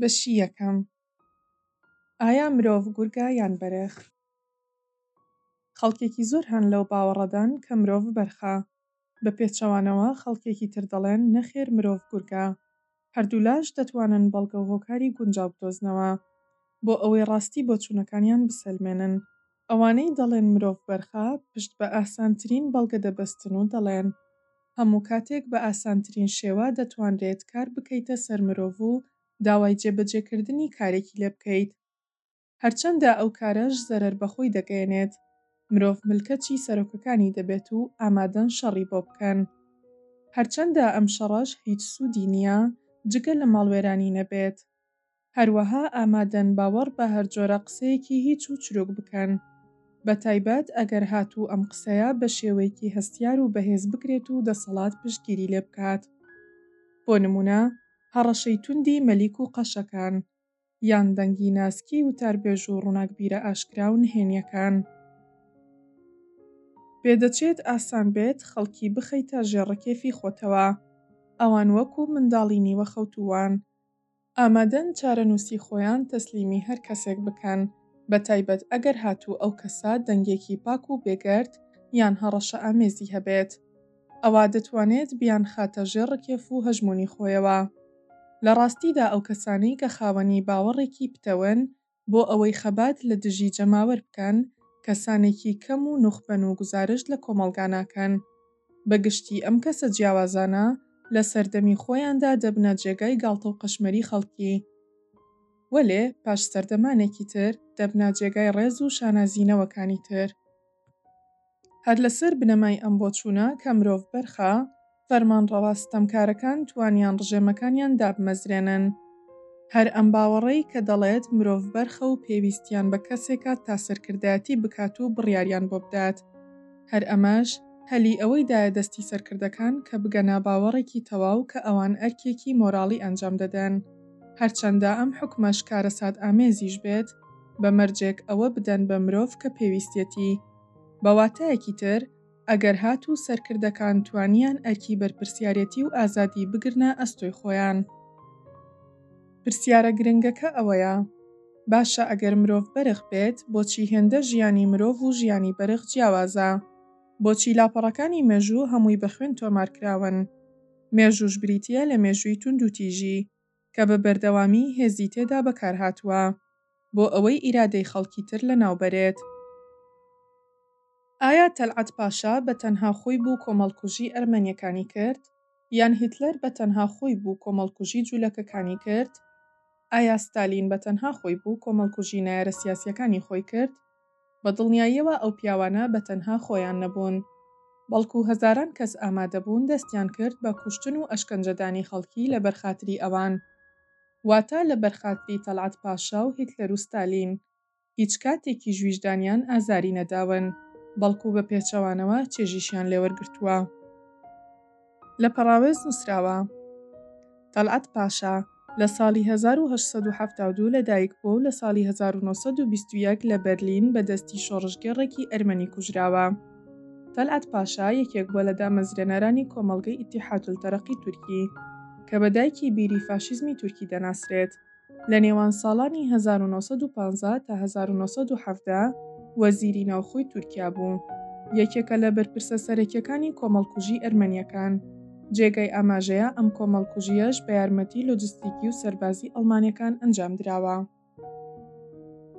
بەشی یەکەم، ئایا مرۆڤ گورگە یان بەرخ؟ خەڵکێکی زۆر هەن لەو باوەڕەدان کە مرۆڤ بەرخە، بە پێچەوانەوە خەڵکێکی تر دەڵێن نەخێر مرۆڤ گورگە. هەردوولاش دەتوانن بەڵگە و هۆکاری گونجاو بدۆزنەوە بۆ ئەوەی ڕاستی بۆچوونەکانیان بسەلمێنن. ئەوانەی دەڵێن مرۆڤ بەرخە، پشت بە ئاسانترین بەڵگە دەبەستن و دەڵێن، هەموو کاتێک بە ئاسانترین شێوە دەتوانرێت کار بکەیتە سەر مرۆڤ و داوای جێبەجێکردنی کارێکی لێ بکەیت. هەرچەندە ئەو کارەش زەرەر بە خۆی دەگەیەنێت، مرۆڤ ملکەچی سەرۆکەکانی دەبێت و ئامادەن شەڕی بۆ بکەن. هەرچەندە ئەم شەڕەش هیچ سوودی نییە جگە لە ماڵوێرانی نەبێت. هەروەها ئامادەن باوەڕ بە هەرجۆرە قسەیەکی هیچ و چروک بکەن. بە تایبەت ئەگەر هاتوو ئەم قسەیە بە شێوەیەکی هەستیار و بەهێز بکرێت و دەسەڵات پشتگیری لێ بکات. بۆ نموونە، هەڕەشەی توندی مەلیک و قەشەکان. یان دەنگی ناسکی وتاربێژ و ڕووناکبیرە ئاشکرا و نهێنیەکان. پێ دەچێت ئاسان بێت خەڵکی بخەیتە ژێڕ کێفی خۆتەوە. ئەوان وەکو منداڵی نیوە خەوتووان. ئامادەن چارەنووسی خۆیان تەسلیمی هەر کەسێک بکەن، بە تایبەت ئەگەر هاتوو ئەو کەسە دەنگێکی پاک و بێگەرد یان هەڕەشە ئامێزی هەبێت. ئەوا دەتوانێت بیانخاتە ژێر ڕکێف و هەژموونی خۆیەوە. لە ڕاستیدا ئەو کەسانەی کە خاوەنی باوەڕێکی پتەون بۆ ئەوەی خەبات لە دژی جەماوەر بکەن، کەسانێکی کەم و نوخبەن و گوزارشت لە کۆمەڵگا ناکەن. بە گشتی ئەم کەسە جیاوازانە لە سەردەمی خۆیاندا دەبنە جێگای گاڵتە و قەشمەری خەڵکی. وەلێ پاش سەردەمانێکی تر دەبنە جێگای ڕێز و شانازی نەوەکانی تر. هەر لەسەر بنەمای ئەم بۆچوونە کە مرۆڤ بەرخە، فەرمانڕەوا ستەمکارەکان توانیان ڕژێمەکانیان دابمەزرێنن. هەر ئەم باوەڕەی کە دەڵێت مرۆڤ بەرخە و پێویستیان بە کەسێکە تا سەرکردایەتی بکات و بڕیاریان بۆ بدات، هەر ئەمەش هەلی ئەوەی دایە دەستی سەرکردەکان کە بگەنە باوەڕێکی تەواو کە ئەوان ئەرکێکی مۆراڵی ئەنجام دەدەن. هەرچەندە ئەم حوکمەش کارەساتئامێزیش بێت، بە مەرجێک ئەوە بدەن بە مرۆڤ کە پێویستیەتی. بە واتایەکی تر، ئەگەر هاتوو سەرکردەکان توانیان ئەرکی بەرپرسیارێتی و ئازادی بگرنە ئەستۆی خۆیان. پرسیارە گرنگەکە ئەوەیە، باشە ئەگەر مرۆڤ بەرخ بێت، بۆچی هێندە ژیانی مرۆڤ و ژیانی بەرخ جیاوازە؟ بۆچی لاپەڕەکانی مێژوو هەمووی بە خوێن تۆمارکراون؟ مێژووش بریتییە لە مێژووی توندوتیژی، کە بە بەردەوامی هێزی تێدا بەکارهاتووە بۆ ئەوەی ئیرادەی خەڵکی تر لەناوبەرێت. ئایا تەلعەت پاشا بە تەنها خۆی بوو کۆمەڵکوژی ئەرمەنیەکانی کرد؟ یان هیتلەر بە تەنها خۆی بوو کۆمەڵکوژی جولەکەکانی کرد؟ ئایا ستالین بە تەنها خۆی بوو کۆمەڵکوژی نەیارە سیاسیەکانی خۆی کرد؟ بە دڵنیاییەوە ئەو پیاوانە بە تەنها خۆیان نەبوون، بەڵکو هەزاران کەس ئامادەبوون دەستیان کرد بە کوشتن و ئەشکەنجەدانی خەڵکی لەبەر خاتری ئەوان، واتە لەبەر خاتری تەڵعەت پاشا و هیتلەر و ستالین، هیچ کاتێکیش ویژدانیان ئازاری نەداون، بەڵکو بە پێچەوانەوە چێژیشیان لێوەرگرتووە. لە پەڕاوێز نووسراوە، تەڵعەت پاشا لە ساڵی هەزار و هەشت سەد و حەفتا و دوو لەدایک بووە و لە ساڵی هەزار و نۆ سەد و بیست و یەک لە بەرلین بە دەستی شۆڕشگێڕێکی ئەرمەنی کوژراوە. تەڵعەت پاشا یەکێک بووە لە دامەزرێنەرانی کۆمەڵگەی ئیتیحادولتەرەقی تورکی، کە بە دایکی بیری فاشیزمی تورکی دەناسرێت. لە نێوان ساڵانی هەزار و نۆ سەد و پازدە تا هەزار و نۆ سەد و حەڤدە وەزیری ناوخۆی تورکیا بوو. یەکێکە لە بەرپرسە سەرەکیەکانی کۆمەڵکوژی ئەرمەنیەکان. جێگای ئاماژەیە ئەم کۆمەڵکوژیەش بە یارمەتی لۆجستیکی و سەربازی ئەڵمانەکان ئەنجام دراوە.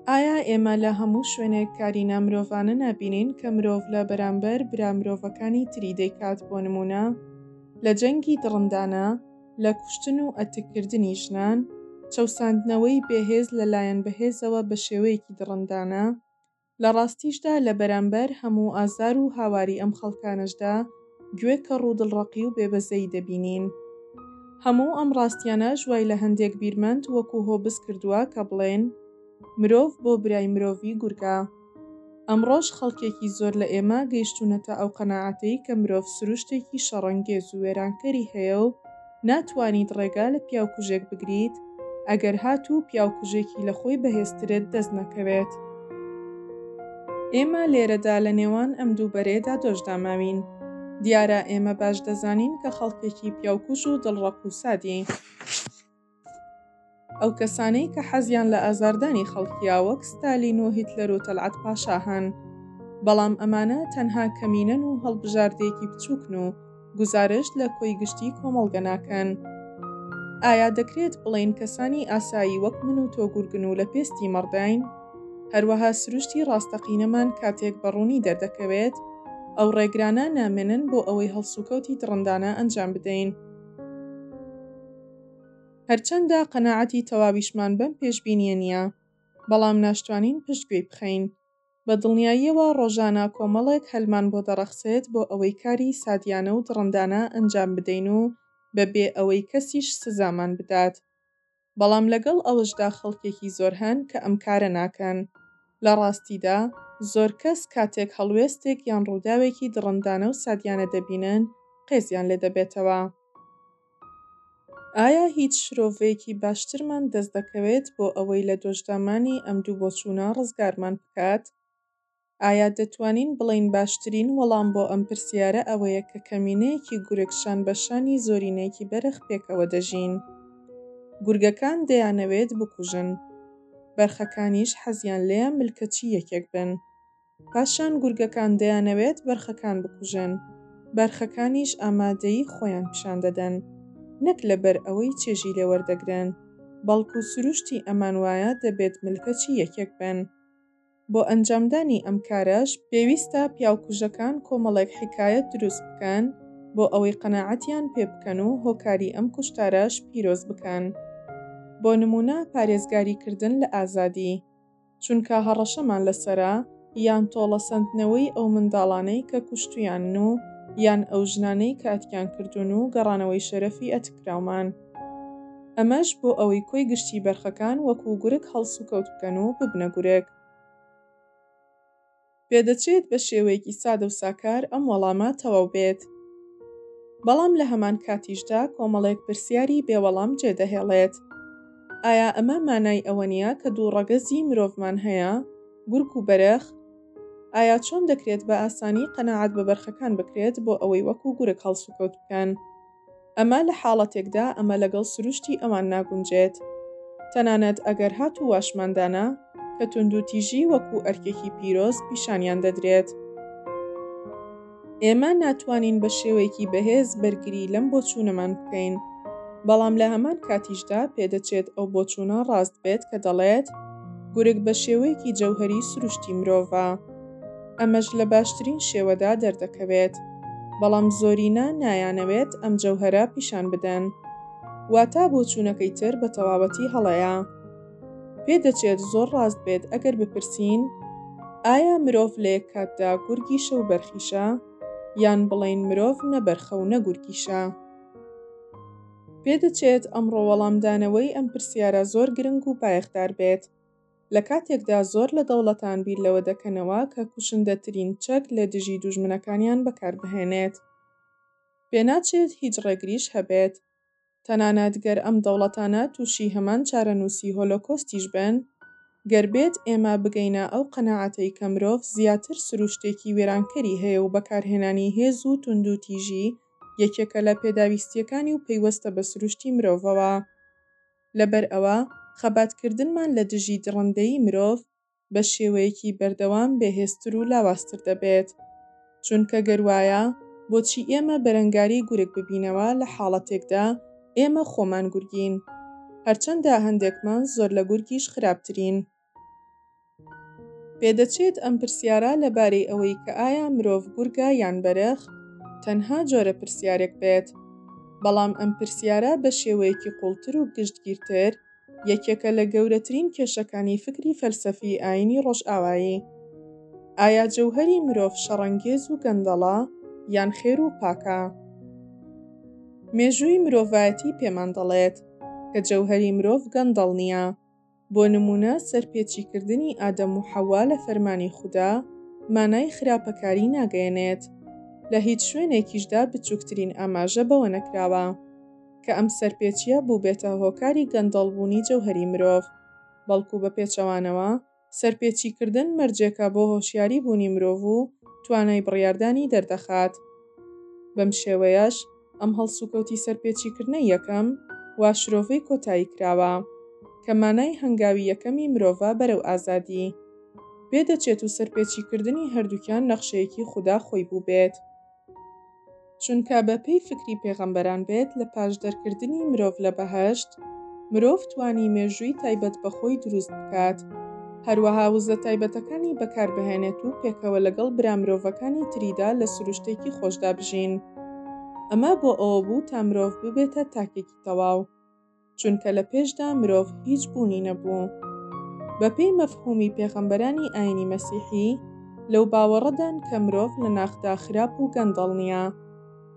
ئایا ئێمە لە هەموو شوێنێک کاری نامرۆڤانە نابینین کە مرۆڤ لە بەرامبەر برا مرۆڤەکانی تری دەیکات بۆ نموونە لە جەنگی دڕندانە، لە کوشتن و ئەتککردنی ژنان، چەوساندنەوەی بێهێز لە لایەن بەهێزەوە بە شێوەیەکی دڕندانە، لە ڕاستیشدا لە بەرامبەر هەموو ئازار و هاواری ئەم خەڵکانەشدا گوێ کەڕ و دڵڕەقی و بێ بەزەیی دەبینین. هەموو ئەم ڕاستیانەش وای لە هەندێک بیرمەند وەکو هۆبز کردووە کە بڵێن، مرۆڤ بۆ برای مرۆڤی گورگە. ئەمڕۆش خەڵکێکی زۆر لە ئێمە گەیشتوونەتە ئەو قەناعەتەی کە مرۆڤ سروشتێکی شەڕەنگێز و وێرانکەری هەیە و ناتوانیت ڕێگا لە پیاوکوژێک بگریت ئەگەر هاتوو پیاوکوژێکی لە خۆی بەهێزترت دەست نەکەوێت. ئێمە لێرەدا لە نێوان ئەم دوو بەرەیە دا دۆشداماوین. دیارە ئێمە باش دەزانین کە خەڵکێکی پیاوکوژ و دڵڕەق و سادین. ئەو کەسانەی کە حەزیان لە ئازاردانی خەڵکیە وەک ستالین و هیتلەر و تەلعەت پاشا هەن بەڵام ئەمانە تەنها کەمینەن و هەڵبژاردەیەکی بچووکن و گوزارشت لە کۆی گشتی کۆمەڵگە ناکەن ئایا دەکرێت بڵێین کەسانی ئاسایی وەک من و تۆ گورگن و لە پێستی مەڕداین هەروەها سروشتی ڕاستەقینەمان کاتێک بە ڕوونی دەردەکەوێت ئەو ڕێگرانە نامێنن بۆ ئەوەی هەڵسوکەوتی دڕندانە ئەنجام بدەین. هەرچەندە قەناعەتی تەواویشمان بەم پێشبینییە نییە، بەڵام ناشتوانین پشت گوێی بخەین. بە دڵنیاییەوە ڕۆژانە کۆمەڵێک هەلمان بۆ دەڕەخسێت بۆ ئەوەی کاری سادیانە و دڕندانە ئەنجام بدەین و بە بێ ئەوەی کەسیش سزامان بدات. بەڵام لەگەڵ ئەوەشدا خەڵکێکی زۆر هەن کە ئەم کارە ناکەن. لە ڕاستیدا زۆر کەس کاتێک هەڵوێستێک یان ڕووداوێکی دڕندانە و سادیانە دەبینن قێزیان لێ دەبێتەوە. ئایا هیچ شرۆڤەیەکی باشترمان دەست دەکەوێت بۆ ئەوەی لە دۆشدامانی ئەم دوو بۆچوونە ڕزگارمان بکات؟ ئایا دەتوانین بڵێین باشترین وەڵام بۆ ئەم پرسیارە ئەوەیە کە کەمینەیەکی گورگ شان بە شانی زۆرینەیەکی بەرخ پێکەوە دەژین؟ گورگەکان دەیانەوێت بکوژن. بەرخەکانیش حەزیان لێیە ملکەچی یەکێک بن. پاشان گورگەکان دەیانەوێت بەرخەکان بکوژن، بەرخەکانیش ئامادەیی خۆیان پیشان دەدەن، نەک لەبەر ئەوەی چێژی لێ وەردەگرن، بەڵکو سروشتی ئەمان وایە دەبێت ملکەچی یەکێک بن. بۆ ئەنجامدانی ئەم کارەش پێویستە پیاوکوژەکان کۆمەڵێک حیکایەت دروست بکەن بۆ ئەوەی قەناعەتیان پێ بکەن و هۆکاری ئەم کوشتارەش پیرۆز بکەن. بۆ نموونە پارێزگاری کردن لە ئازادی. چونکە هەڕەشەمان لەسەرە یان تۆڵەسەندنەوەی ئەو منداڵانەی کە کوشتویانن و یان ئەو ژنانەی کە ئەتکیان کردوون و گەڕانەوەی شەرەفی ئەتککراومان. ئەمەش بۆ ئەوەی کۆی گشتی بەرخەکان وەکو گورگ هەڵسوکەوت بکەن و ببنە گورگ. پێدەچێت بە شێوەیەکی سادە و ساکار ئەم وەڵامە تەواو بێت، بەڵام لە هەمان کاتیشدا کۆمەڵێک پرسیاری بێ وەڵام جێدەهێڵێت، ئایا ئەمە مانای ئەوە نییە کە دوو ڕەگەزی مرۆڤمان هەیە، گورگ و بەرخ؟ ئایا چۆن دەکرێت بە ئاسانی قەناعەت بە بەرخەکان بکرێت بۆ ئەوەی وەکو گورگ هەڵسوکەوت بکەن؟ ئەمە لە حاڵەتێکدا ئەمە لەگەڵ سروشتی ئەوان ناگونجێت. تەنانەت ئەگەر هاتوو واشمان دانا کە توندوتیژی وەکوو ئەرکێکی پیرۆز پیشانیان دەدرێت. ئێمە ناتوانین بە شێوەیەکی بەهێز بەرگری لەم بۆچوونەمان بکەین، بەڵام لە هەمان کاتیشدا پێدەچێت ئەو بۆچوونە ڕاست بێت کە دەڵێت، گورگ بە شێوەیەکی جەوهەری سروشتی مرۆڤە. ئەمەش لە باشترین شێوەدا دەردەکەوێت، بەڵام زۆرینە نایانەوێت ئەم جەوهەرە پیشان بدەن. واتا بۆچوونەکەی تر بە تەواوەتی هەڵەیە. پێ دەچێت زۆر ڕاست بێت ئەگەر بپرسین، ئایا مرۆڤ لە یەک کاتدا گورگیشە و بەرخیشە؟ یان بڵێین مرۆڤ نە بەرخە و نە گورگیشە؟ پێ دەچێت ئەمڕۆ وەڵامدانەوەی ئەم پرسیارە زۆر گرنگ و بایەخدار بێت. لە کاتێکدا زۆر لە دەوڵەتان بیر لەوە دەکەنەوە کە کوشندەترین چەک لە دژی دوژمنەکانیان بەکاربهێنێت پێناچێت هیچ ڕێگریش هەبێت تەنانەت گەر ئەم دەوڵەتانە تووشی هەمان چارەنووسی هۆلۆکۆستیش بن گەر بێت ئێمە بگەینە ئەو قەناعەتەی کە مرۆڤ زیاتر سروشتێکی وێرانکەری هەیە و بەکارهێنانی هێز و توندوتیژی یەکێکە لە پێداویستییەکانی و پەیوەستە بە سروشتی مرۆڤەوە. لەبەر ئەوە خەباتکردنمان لە دژی دڕندەیی مرۆڤ بە شێوەیەکی بەردەوام بێهێزتر و لاوازتر دەبێت. چونکە گەر وایە بۆچی ئێمە بەرەنگاری گورگ ببینەوە لە حاڵەتێکدا ئێمە خۆمان گورگین؟ هەرچەندە هەندێکمان زۆر لە گورگیش خراپترین. پێدەچێت ئەم پرسیارە لەبارەی ئەوەی کە ئایا مرۆڤ گورگە یان بەرخ تەنها جۆرە پرسیارێک بێت، بەڵام ئەم پرسیارە بە شێوەیەکی قووڵتر و گشتگیرتر یەکێکە لە گەورەترین کێشەکانی فکری فەلسەفی ئایینی ڕۆژئاوایی. ئایا جەوهەری مرۆڤ شەڕەنگێز و گەندەڵە یان خێر و پاکە؟ مێژووی مرۆڤایەتی پێمان دەڵێت کە جەوهەری مرۆڤ گەندەڵ نییە، بۆ نموونە سەرپێچیکردنی ئادەم و حەوا لە فەرمانی خودا مانای خراپەکاری ناگەیەنێت، لە هیچ شوێنێکیشدا بچووکترین ئاماژە بەوە نەکراوە کە ئەم سەرپێچییە بووبێتە هۆکاری گەندەڵبوونی جەوهەری مرۆڤ، بەڵکو بە پێچەوانەوە سەرپێچیکردن مەرجێکە بۆ هۆشیاری بوونی مرۆڤ و توانای بڕیاردانی دەردەخات. بەم شێوەیەش. ئەم هەڵسوکەوتی سەرپێچیکردنەی یەکەم و شرۆڤەی کۆتایی کراوە، کە مانای هەنگاوی یەکەمی مرۆڤە بەرەو ئازادی، بێ دەچێت و سەرپێچیکردنی هەردووکیان نەخشەیەکی خودا خۆی بووبێت. چونکە بە پێی فکری پێغەمبەران بێت لە پاش دەرکردنی مرۆڤ لە بەهەشت، مرۆڤ توانی مێژووی تایبەت بە خۆی دروست بکات، هەروەها وزە تایبەتەکانی بەکاربهێنێت و پێکەوە لەگەڵ برا مرۆڤەکانی تریدا لە سروشتێکی خۆشدا بژین. ئەمە بۆ ئەوە بوو تا مرۆڤ ببێتە تاکێکی تەواو، چونکە لە پێشدا مرۆڤ هیچ بوونی نەبوو. بەپێی مەفهوومی پێغەمبەرانی ئاینی مەسیحی، لەو باوەڕەدان کە مرۆڤ لە ناخدا خراپ و گەندەڵ نییە.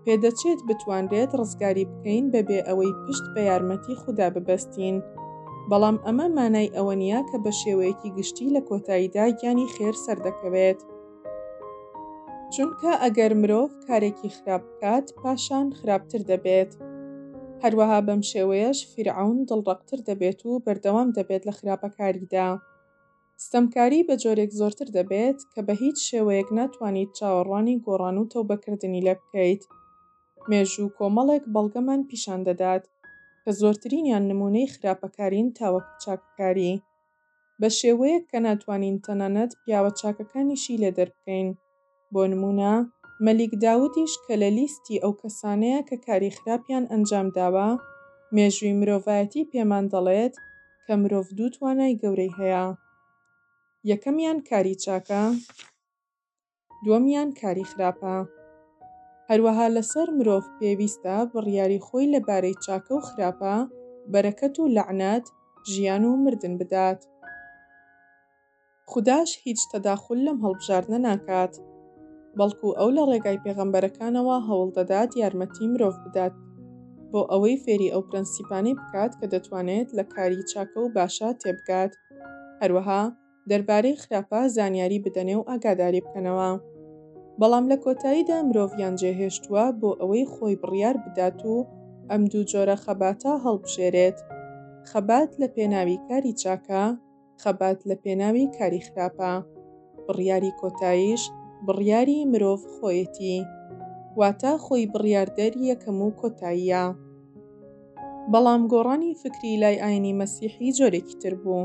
پێدەچێت بتوانرێت ڕزگاری بکەین بەبێ ئەوەی پشت بە یارمەتی خودا ببەستین. بەڵام ئەمە مانای ئەوە نییە کە بە شێوەیەکی گشتی لە کۆتاییدا گیانی خێر سەردەکەوێت. چونکە ئەگەر مرۆڤ کارێکی خراپ بکات، پاشان خراپتر دەبێت. هەروەها بەم شێوەیەش فیرعەون دڵڕەقتر دەبێت و بەردەوام دەبێت لە خراپەکاریدا. ستەمکاریی بە جۆرێک زۆرتر دەبێت کە بە هیچ شێوەیەک ناتوانیت چاوەڕوانی گۆڕان و تەوبەکردنی لێ بکەیت. مێژوو کۆمەڵێک بەڵگەمان پیشان دەدات کە زۆرترینیان نموونەی خراپەکارین تاوەکو چاکەکاری. بە شێوەیەک کە ناتوانین تەنانەت پیاوە چاکەکانیشی لێ دەربکەین. بۆ نموونە مەلیک داودیش کە لە لیستی ئەو کەسانەیە کە کاری خراپیان ئەنجام داوە، مێژووی مرۆڤایەتی پێمان دەڵێت کە مرۆڤ دوو توانای گەورەی هەیە، یەکەمیان کاری چاکە، دووەمیان کاری خراپە. هەروەها لەسەر مرۆڤ پێویستە بڕیاری خۆی لەبارەی چاکە و خراپە، بەرەکەت و لەعنەت، ژیان و مردن بدات. خوداش هیچ تەداخول لەم هەڵبژاردنە ناکات، بەڵکو ئەو لە ڕێگای پێغەمبەرەکانەوە هەوڵ دەدات یارمەتی مرۆڤ بدات بۆ ئەوەی فێری ئەو پرەنسیپانەی بکات کە دەتوانێت لە کاری چاکە و باشە تێبگات، هەروەها دەربارەی خراپە زانیاری بدەنێ و ئاگاداری بکەنەوە. بەڵام لە کۆتاییدا مرۆڤیان جێهێشتووە بۆ ئەوەی خۆی بڕیار بدات و ئەم دوو جۆرە خەباتە هەڵبژێرێت، خەبات لە پێناوی کاری چاکە، خەبات لە پێناوی کاری خراپە. بڕیاری کۆتاییش بڕیاری مرۆڤ خۆیەتی. واتە خۆی بڕیاردەر یەکەم و کۆتاییە. بەڵام گۆڕانی فکری لای ئاینی مەسیحی جۆرێکی تر بوو.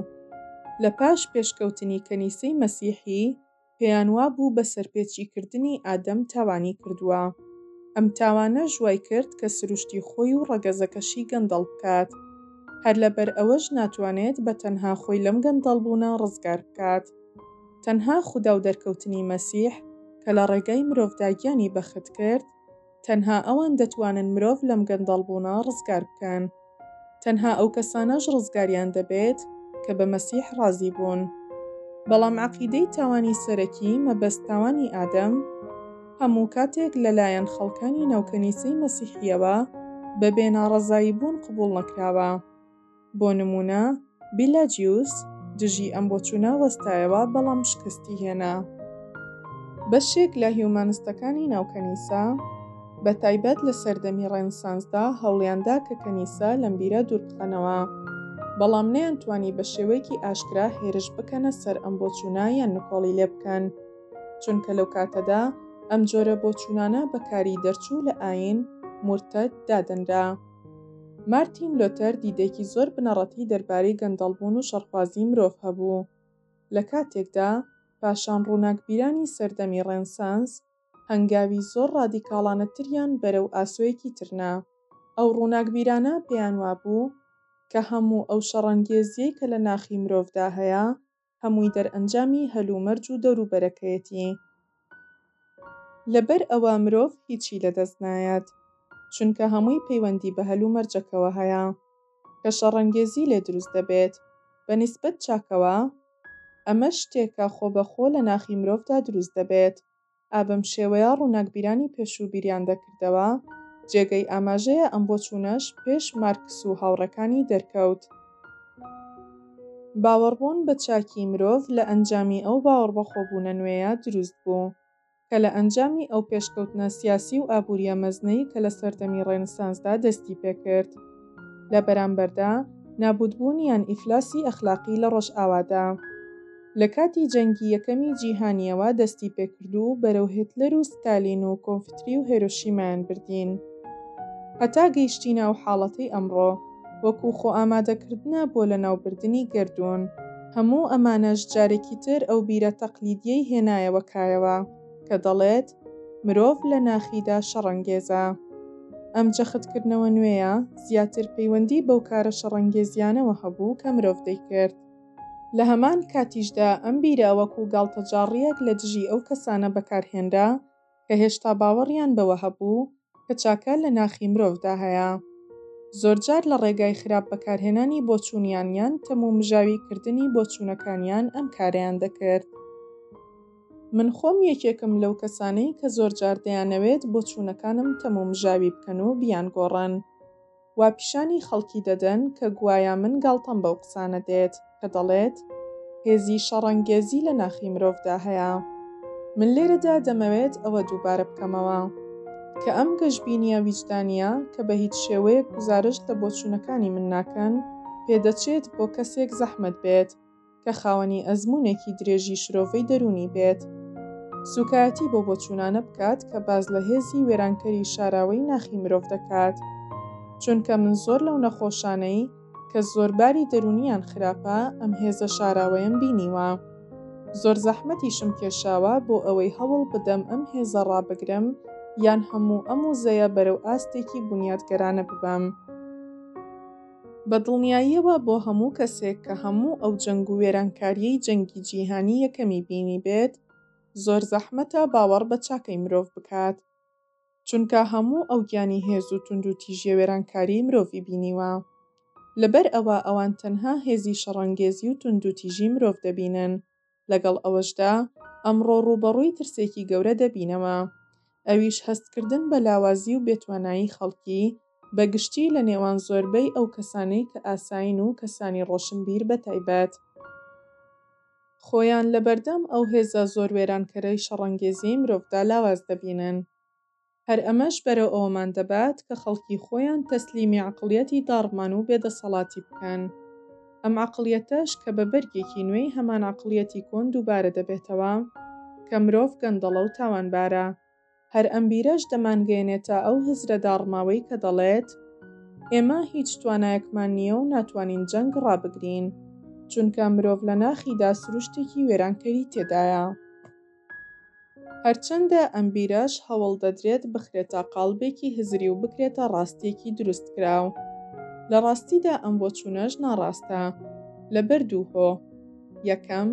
لە پاش پێشکەوتنی کەنیسەی مەسیحی، پێیان وابوو بە سەرپێچی کردنی ئادەم تاوانی کردووە. ئەم تاوانەش وای کرد کە سروشتی خۆی و ڕەگەزەکەشی گەندەڵ بکات. هەر لەبەر ئەوەش ناتوانێت بە تەنها خۆی لەم گەندەڵبوونە ڕزگار بکات. تەنها خودا و دەرکەوتنی مەسیح کە لە ڕێگای مرۆڤدا گیانی بەخت کرد، تەنها ئەوان دەتوانن مرۆڤ لەم گەندەڵبوونە ڕزگار بکەن. تەنها ئەو کەسانەش ڕزگاریان دەبێت کە بە مەسیح ڕازی بوون. بەڵام عەقیدەی تاوانی سەرەکی مەبەست تاوانی ئادەم هەموو کاتێک لەلایەن خەڵکانی ناو کەنیسەی مەسیحییەوە بە بێ ناڕەزاییبوون قبوڵ نەکراوە. بۆ نموونە بیلاجیوس دژی ئەم بۆچوونە وەستایەوە بەڵام شکستی هێنا. بەشێک لە هیومانستەکانی ناو کەنیسە بە تایبەت لە سەردەمی ڕێنسانسدا هەوڵیان دا کە کەنیسە لەم بیرە دوور بخەنەوە بەڵام نەیانتوانی بە شێوەیەکی ئاشکرا هێرش بکەنە سەر ئەم بۆچوونە یان نکۆڵی لێ بکەن چونکە لەو کاتەدا ئەم جۆرە بۆچوونانە بە کاری دەرچوو لە ئایین، مورتەد، دادەنرا. مارتین لۆتەر دیدێکی زۆر بنەڕەتی دەربارەی گەندەڵبوون و شەڕخوازیی مرۆڤ هەبوو، لە کاتێکدا پاشان ڕووناکبیرانی سەردەمی ڕێنسانس هەنگاوی زۆر ڕادیکاڵانەتریان بەرەو ئاسۆیەکی تر نا. ئەو ڕووناکبیرانە پێیان وابوو کە هەموو ئەو شەڕەنگێزییەی کە لە ناخی مرۆڤدا هەیە، هەمووی دەرئەنجامی هەلومەرج و دەوروبەرەکەیەتی. لەبەر ئەوە مرۆڤ هیچی لەدەست نایەت، چونکە هەمووی پەیوەندی بە هەلومەرجەکەوە هەیە، کە شەڕەنگێزی لێ دروست دەبێت بە نیسبەت چاکەوە، ئەمەش شتێکە خۆبەخۆ لە ناخی مرۆڤدا دروست دەبێت. ئا بەم شێوەیە ڕووناکبیرانی پێشوو بیریان دەکردەوە. جێگەی ئاماژەیە ئەم بۆچوونەش پێش مارکس و هاوڕێکانی دەرکەوت. باوەڕبوون بە چاکیی مرۆڤ لە ئەنجامی ئەو باوەڕبەخۆبوونە نوێیە دروست بوو، کە لە ئەنجامی ئەو پێشکەوتنە سیاسی و ئابوورییە مەزنەی کە لە سەردەمی ڕێنسانسدا دەستی پێ کرد. لە بەرامبەردا، نابووتبوون یان ئیفلاسی ئەخلاقی لە ڕۆژئاوادا. لە کاتی جەنگی یەکەمی جیهانیەوە دەستی پێکرد و بەرەو هێتلەر و ستالین و کۆنفتری و هێرۆشیمایان بردین هەتا گەیشتینە ئەو حاڵەتەی ئەمڕۆ وەکو خۆ ئامادەکردنە بۆ لەناوبردنی گەردوون. هەموو ئەمانەش جارێکی تر ئەو بیرە تەقلیدیەی هێنایەوە کایەوە کە دەڵێت مرۆڤ لە ناخیدا شەڕەنگێزە. ئەم جەختکردنەوە نوێیە زیاتر پەیوەندی بەو کارە شەڕەنگێزیانەوە هەبوو کە مرۆڤ دەیکرد. لە هەمان کاتیشدا ئەم بیرە وەکوو گاڵتەجاڕییەک لە دژی ئەو کەسانە بەکار هێنرا کە هێشتا باوەڕیان بەوە هەبوو کە چاکە لە ناخی مرۆڤدا هەیە. زۆرجار لە ڕێگای خراپ بەکارهێنانی بۆچوونیان یان تەمومژاوی کردنی بۆچوونەکانیان ئەم کارەیان دەکرد. من خۆم یەکێکم لەو کەسانەی کە زۆرجار دەیانەوێت بۆچوونەکانم تەمومژاوی بکەن و بیانگۆڕن. واپیشانی خەڵکی دەدەن کە گوایا من گاڵتەم بەو قسانە دێت کە دەڵێت هێزی شەڕەنگێزی لە ناخی مرۆڤدا هەیە. من لێرەدا دەمەوێت ئەوە دووبارە بکەمەوە کە ئەم گەشبینییە ویجدانییە کە بە هیچ شێوەیەک گوزارشت لە بۆچوونەکانی من ناکەن، پێدەچێت بۆ کەسێک زەحمەت بێت، کە خاوەنی ئەزموونێکی درێژی شرۆڤەی دەروونی بێت، سووکایەتی بەو بۆچوونانە بکات کە باس لە هێزی وێرانکەری شاراوەی ناخی مرۆڤ دەکات. چونکە من زۆر لەو نەخۆشانەی کە زۆر باری دەروونییان خراپە ئەم هێزە شاراوەیەم بینیوە. زۆر زەحمەتیشم کێشاوە بۆ ئەوەی هەوڵ بدەم ئەم هێزە ڕابگرم یان هەموو ئەم وزەیە بەرەو ئاستێکی بونیادگەرانە ببەم. بە دڵنیاییەوە بۆ هەموو کەسێک کە هەموو ئەو جەنگ و وێرانکارییەی جەنگی جیهانی یەکەمی بینیبێت، زۆر زەحمەتە باوەڕ بە چاکەی مرۆڤ بکات. چونکە هەموو ئەو گیانی هێز و توندوتیژییە وێرانکاریی مرۆڤی بینیوە. لەبەر ئەوە ئەوان تەنها هێزی شەڕەنگێزی و توندوتیژی مرۆڤ دەبینن. لەگەڵ ئەوەشدا ئەمڕۆ ڕووبەڕووی ترسێکی گەورە دەبینەوە، ئەویش هەستکردن بە لاوازی و بێتوانایی خەڵکی بە گشتی لە نێوان زۆربەی ئەو کەسانەی کە ئاسایین و کەسانی ڕۆشنبیر بە تایبەت، خۆیان لە بەردەم ئەو هێزە زۆر وێرانکەرەی شەڕەنگێزیی مرۆڤدا لاواز دەبینن. هەر ئەمەش بەرەو ئەوەمان دەبات کە خەڵکی خۆیان تەسلیمی عەقڵیەتی داڕمان و بێ دەسەڵاتی بکەن. ئەم عەقڵیەتەش کە بە بەرگێکی نوێی هەمان عەقڵیەتی کۆن دووبارە دەبێتەوە کە مرۆڤ گەندەڵە و تاوانبارە. هەر ئەم بیرەش دەمانگەیەنێتە ئەو هزرە داڕماوەی کە دەڵێت، ئێمە هیچ توانایەکمان نییە و ناتوانین جەنگ ڕابگرین، چونکە مرۆڤ لە ناخیدا سروشتێکی وێرانکەری تێدایە. هەرچەندە ئەم بیرەش هەوڵدەدرێت بخرێتە قاڵبێکی هزری و بکرێتە ڕاستیەکی دروست کراو. لە ڕاستیدا ئەم بۆچوونەش ناڕاستە. لە بەر دوو هۆ. یەکەم،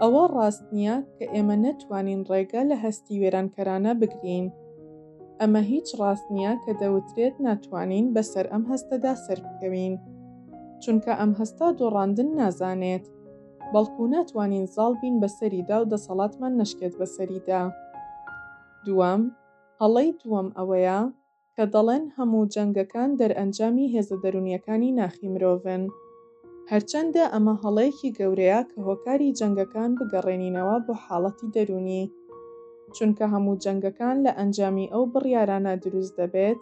ئەوە ڕاست نیە کە ئێمە نەتوانین ڕێگە لە هەستی وێرانکەرانە بگرین. ئەمە هیچ ڕاست نیە کە دەوترێت ناتوانین بە سەر ئەم هەستەدا سەربکەوین. چونکە ئەم هەستە دۆڕاندن نازانێت. بەڵکو ناتوانین زاڵ بین بەسەریدا و دەسەڵاتمان نەشکێت بەسەریدا. دووەم، هەڵەی دووەم ئەوەیە، کە دەڵێن هەموو جەنگەکان دەرئەنجامی هێزە دەروونیەکانی ناخی مرۆڤن. هەرچەندە ئەمە هەڵەیەکی گەورەیە کە هۆکاری جەنگەکان بگەڕێنینەوە بۆ حاڵەتی دەروونی. چونکە هەموو جەنگەکان لە ئەنجامی ئەو بڕیارانە دروست دەبێت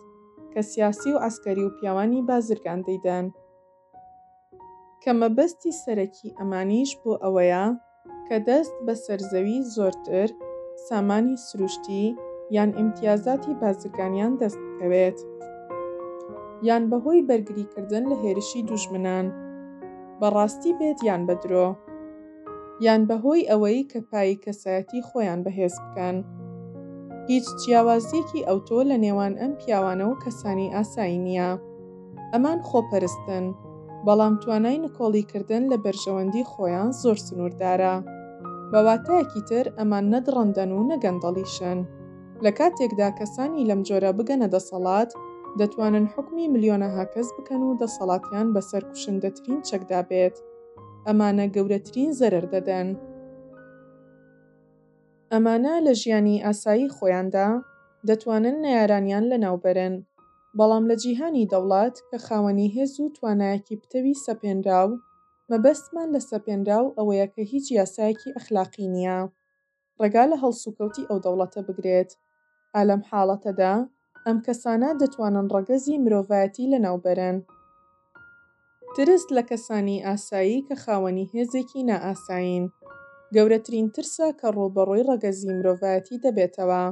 کە سیاسی و عەسکەری و پیاوانی بازرگان دەیدەن. کە مەبەستی سەرەکی ئەمانیش بۆ ئەوەیە کە دەست بە سەرزەوی زۆرتر، سامانی سروشتی یان ئیمتیازاتی بازرگانیان دەست بکەوێت، یان بە هۆی بەرگریکردن لە هێرشی دوژمنان، بە ڕاستی بێت یان بە درۆ، یان بە هۆی ئەوەی کە پایی کەسایەتی خۆیان بەهێز بکەن. هیچ جیاوازییەکی ئەوتۆ لە نێوان ئەم پیاوانە و کەسانی ئاسایی نییە. ئەمان خۆپەرستن، بەڵام توانای نکۆڵیکردن لە بەرژەوەندی خۆیان زۆر سنووردارە. بە واتایەکی تر ئەمان نە دڕندەن و نە گەندەڵیشن. لە کاتێکدا کەسانی لەم جۆرە بگەنە دەسەڵات، دەتوانن حوکمی ملیۆنەها کەس بکەن و دەسەڵاتیان بەسەر کوشندەترین چەکدا بێت. ئەمانە گەورەترین زەرەر دەدەن. ئەمانە لە ژیانی ئاسایی خۆیاندا دەتوانن نەیارانیان لەناوبەرن، بەڵام لە جیهانی دەوڵەت کە خاوەنی هێز و توانایەکی پتەوی سەپێنراو، مەبەستمان لە سەپێنراو ئەوەیە کە هیچ یاسایەکی ئەخلاقی نییە ڕێگا لە هەڵسوکەوتی ئەو دەوڵەتە بگرێت، ئا لەم حاڵەتەدا ئەم کەسانە دەتوانن ڕەگەزی مرۆڤایەتی لەناوبەرن. ترس لە کەسانی ئاسایی کە خاوەنی هێزێکی نائاسایین، گەورەترین ترسە کە ڕووبەڕووی ڕەگەزی مرۆڤایەتی دەبێتەوە.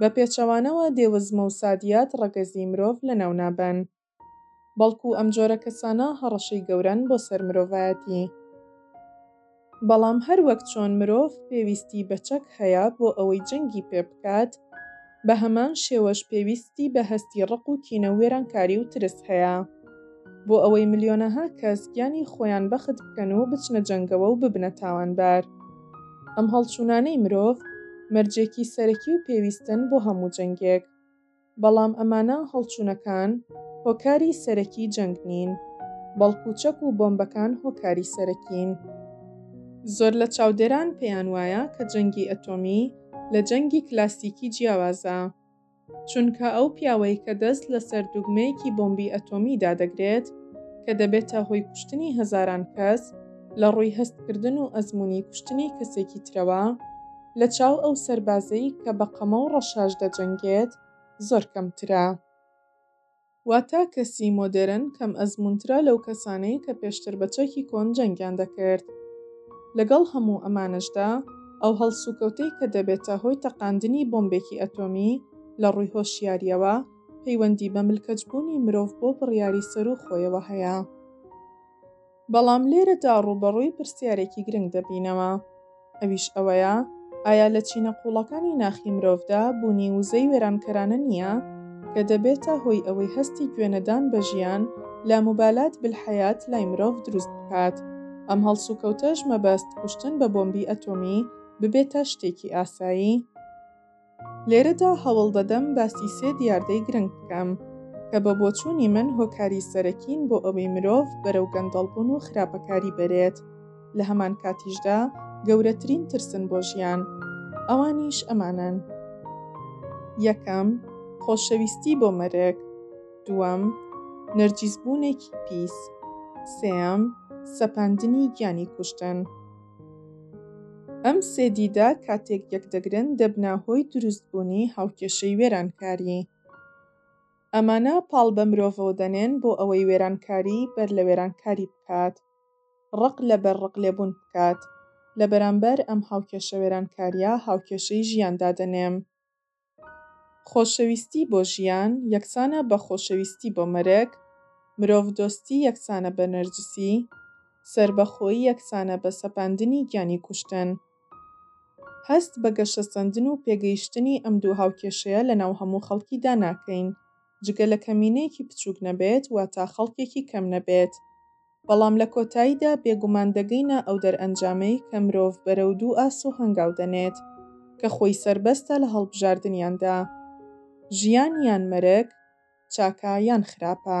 بە پێچەوانەوە دێوزمە و سادیات ڕەگەزی مرۆڤ لەناو نابەن. بەڵکو ئەم جۆرە کەسانە هەڕەشەی گەورەن بۆ سەر مرۆڤایەتی. بەڵام هەر وەک چۆن مرۆڤ پێویستی بە چەک هەیە بۆ ئەوەی جەنگی پێ بکات، بە هەمان شێوەش پێویستی بە هەستی ڕق و کینە و وێرانکاری و ترس هەیە. بۆ ئەوەی ملیۆنەها کەس گیانی خۆیان بەخت بکەن و بچنە جەنگەوە و ببنە تاوانبار. ئەم هەڵچوونانەی مرۆڤ مەرجێکی سەرەکی و پێویستن بۆ هەموو جەنگێک. بەڵام ئەمانە، هەڵچوونەکان، هۆکاری سەرەکی جەنگ نین. بەڵکو چەک و بۆمبەکان هۆکاری سەرەکین. زۆر لە چاودێران پێیان وایە کە جەنگی ئەتۆمی لە جەنگی کلاسیکی جیاوازە. چونکە ئەو پیاوەی کە دەست لەسەر دوگمەیەکی بۆمبی ئەتۆمی دادەگرێت کە دەبێتە هۆی کوشتنی هەزاران کەس لە ڕووی هەستکردن و ئەزموونی کوشتنی کەسێکی ترەوە لە چاو ئەو سەربازەی کە بە قەمە و ڕەشاش دەجەنگێت زۆر کەمترە. واتە کەسی مۆدێرن کەم ئەزموونترە لەو کەسانەی کە پێشتر بە چەکی کۆن جەنگیان دەکرد. لەگەڵ هەموو ئەمانەشدا، ئەو هەڵسوکەوتەی کە دەبێتە هۆی تەقاندنی بۆمبێکی ئەتۆمی، لە ڕووی هۆشیارییەوە، پەیوەندی بە ملکەچبوونی مرۆڤ بۆ بڕیاری سەروو خۆیەوە هەیە. بەڵام لێرەدا ڕووبەڕووی پرسیارێکی گرنگ دەبینەوە ئەویش ئەوەیە ئایا لە چینە قوڵەکانی ناخی مرۆڤدا بوونی وزەی وێرانکەرانە نییە کە دەبێتە هۆی ئەوەی هەستی گوێنەدان بە ژیان لاموبالات بالحیات لای مرۆڤ دروست بکات ئەم هەڵسوکەوتەش مەبەست کوشتن بە بۆمبی ئەتۆمی ببێتە شتێکی ئاسایی؟ لێرەدا هەوڵ دەدەم باسی سێ دیاردەی گرنگ بکەم کە بە بۆچوونی من هۆکاری سەرەکین بۆ ئەوەی مرۆڤ بەرەو گەندەڵبوون و خراپەکاری بەرێت لە هەمان کاتیشدا گەورەترین ترسن بۆ ژیان ئەوانیش ئەمانەن یەکەم خۆشەویستی بۆ مەرگ دووەم نەرجیسبوونێکی پیس سێیەم سەپاندنی گیانی کوشتن. ئەم سێ دیدە کاتێک یەکدەگرن دەبنە هۆی دروستبوونی هاوکێشەی وێرانکاری. ئەمانە پاڵ بە مرۆڤەوە دەنێن بۆ ئەوەی وێرانکاری بەر لە وێرانکاری بکات، ڕق لە بەر ڕق لێبوون بکات. لە بەرامبەر ئەم هاوکێشە وێرانکارییە هاوکێشەی ژیان دادەنێم. خۆشەویستی بۆ ژیان یەکسانە بە خۆشەویستی بۆ مەرگ، مرۆڤدۆستی یەکسانە بە نەرجسی، سەربەخۆیی یەکسانە بە سەپاندنی گیانی کوشتن. هەست بە گەشەسەندن و پێگەیشتنی ئەم دوو هاوکێشەیە لەناو هەموو خەڵکیدا ناکەین. جگە لە کەمینەیەکی بچووک نەبێت واتا خەڵکێکی کەم نەبێت. بەڵام لە کۆتاییدا بێگومان دەگەینە ئەو دەرئەنجامەی کە مرۆڤ بەرەو دوو ئاست و هەنگاو دەنێت کە خۆی سەربەستە لە هەڵبژاردنیاندا، ژیان یان مەرگ، چاکە یان خراپە.